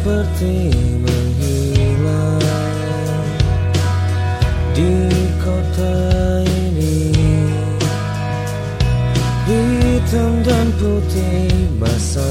seperti menghilang di kota ini. Hitam dan putih masa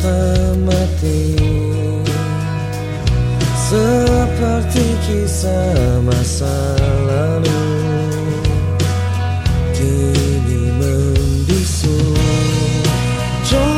tak mati Seperti kisah masa lalu Kini membisu. Coba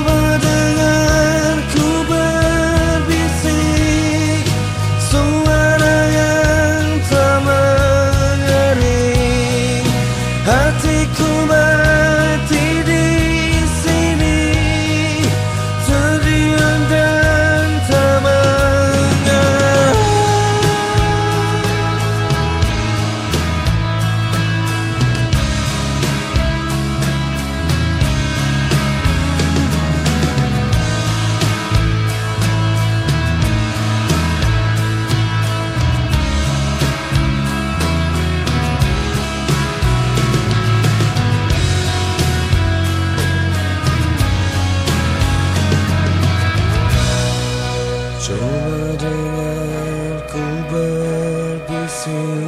You.